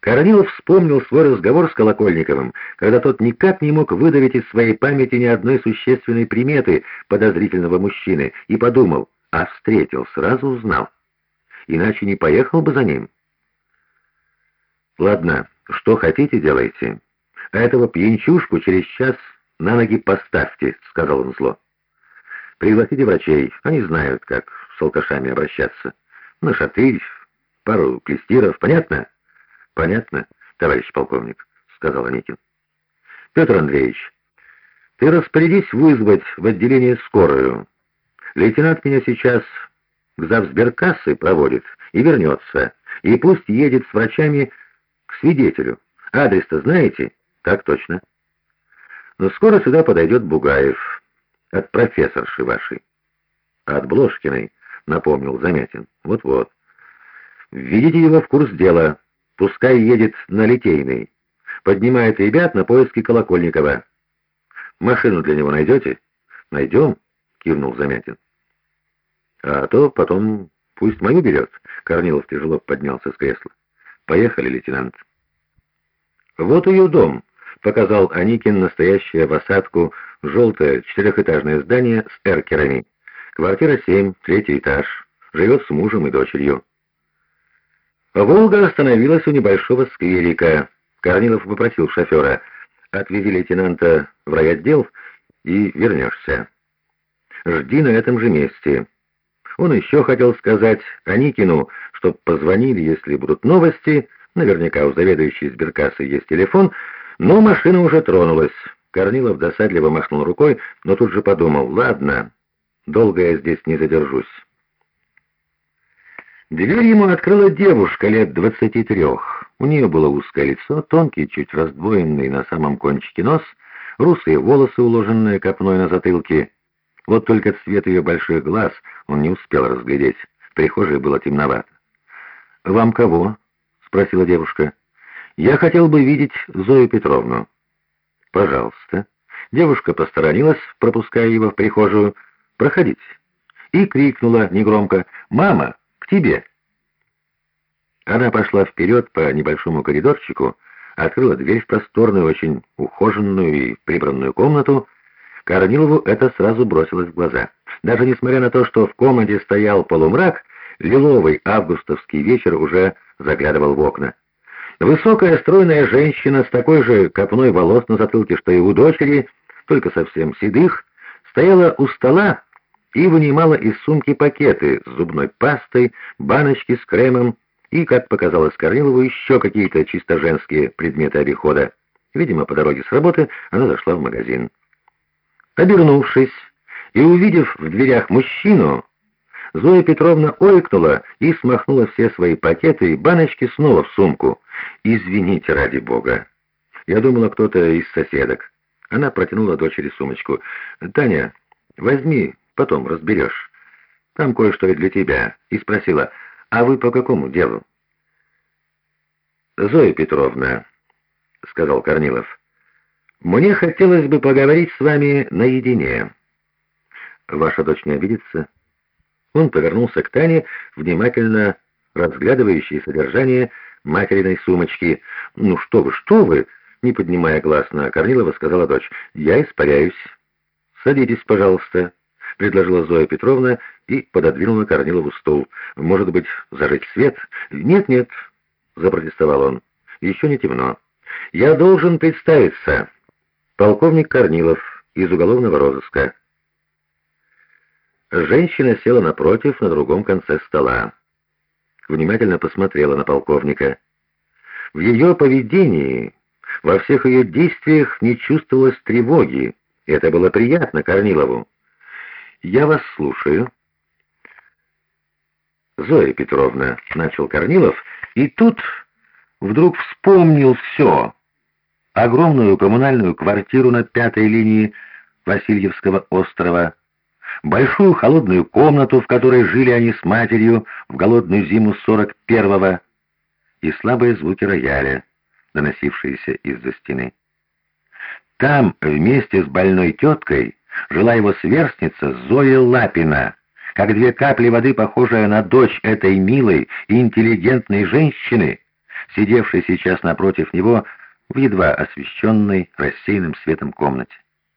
Корнилов вспомнил свой разговор с Колокольниковым, когда тот никак не мог выдавить из своей памяти ни одной существенной приметы подозрительного мужчины, и подумал, а встретил, сразу узнал. Иначе не поехал бы за ним. «Ладно, что хотите, делайте. А этого пьянчушку через час на ноги поставьте», — сказал он зло. «Пригласите врачей, они знают, как с алкашами обращаться. На шатырь, пару клестиров, понятно?» «Понятно, товарищ полковник», — сказал Аникин. «Петр Андреевич, ты распорядись вызвать в отделение скорую. Лейтенант меня сейчас к завсберкассы проводит и вернется, и пусть едет с врачами к свидетелю. Адрес-то знаете?» «Так точно». «Но скоро сюда подойдет Бугаев от профессорши вашей». «От Бложкиной», — напомнил Замятин. «Вот-вот. Введите его в курс дела». Пускай едет на Литейный. Поднимает ребят на поиски Колокольникова. Машину для него найдете? Найдем, кивнул Замятин. А то потом пусть мою берет. Корнилов тяжело поднялся с кресла. Поехали, лейтенант. Вот ее дом, показал Аникин настоящее в осадку желтое четырехэтажное здание с эркерами. Квартира 7, третий этаж. Живет с мужем и дочерью. Волга остановилась у небольшого скверика. Корнилов попросил шофера, отвези лейтенанта в райотдел и вернешься. Жди на этом же месте. Он еще хотел сказать Аникину, чтоб позвонили, если будут новости, наверняка у заведующей сберкассы есть телефон, но машина уже тронулась. Корнилов досадливо махнул рукой, но тут же подумал, ладно, долго я здесь не задержусь. Дверь ему открыла девушка лет двадцати трех. У нее было узкое лицо, тонкий, чуть раздвоенный на самом кончике нос, русые волосы, уложенные копной на затылке. Вот только цвет ее больших глаз он не успел разглядеть. В прихожей было темновато. «Вам кого?» — спросила девушка. «Я хотел бы видеть Зою Петровну». «Пожалуйста». Девушка посторонилась, пропуская его в прихожую. «Проходите». И крикнула негромко «Мама!» Тебе». Она пошла вперед по небольшому коридорчику, открыла дверь в просторную, очень ухоженную и прибранную комнату. Корнилову это сразу бросилось в глаза. Даже несмотря на то, что в комнате стоял полумрак, лиловый августовский вечер уже заглядывал в окна. Высокая стройная женщина с такой же копной волос на затылке, что и у дочери, только совсем седых, стояла у стола и вынимала из сумки пакеты с зубной пастой, баночки с кремом и, как показалось Корнилову, еще какие-то чисто женские предметы обихода. Видимо, по дороге с работы она зашла в магазин. Обернувшись и увидев в дверях мужчину, Зоя Петровна ойкнула и смахнула все свои пакеты и баночки снова в сумку. «Извините, ради бога. Я думала, кто-то из соседок». Она протянула дочери сумочку. «Таня, возьми Потом разберешь. Там кое-что и для тебя. И спросила, а вы по какому делу? Зоя Петровна, сказал Корнилов, мне хотелось бы поговорить с вами наедине. Ваша дочь не обидится? Он повернулся к Тане, внимательно разглядывающей содержание материной сумочки. «Ну что вы, что вы!» Не поднимая глаз на Корнилова, сказала дочь. «Я испаряюсь. Садитесь, пожалуйста» предложила Зоя Петровна и пододвинула Корнилову стул. «Может быть, зажечь свет?» «Нет-нет», — запротестовал он, — «еще не темно. Я должен представиться. Полковник Корнилов из уголовного розыска». Женщина села напротив, на другом конце стола. Внимательно посмотрела на полковника. В ее поведении, во всех ее действиях не чувствовалось тревоги. Это было приятно Корнилову. «Я вас слушаю». «Зоя Петровна», — начал Корнилов, и тут вдруг вспомнил все. Огромную коммунальную квартиру на пятой линии Васильевского острова, большую холодную комнату, в которой жили они с матерью в голодную зиму сорок первого, и слабые звуки рояля, доносившиеся из-за стены. Там, вместе с больной теткой, жила его сверстница Зоя Лапина, как две капли воды, похожая на дочь этой милой и интеллигентной женщины, сидевший сейчас напротив него в едва освещенной рассеянным светом комнате.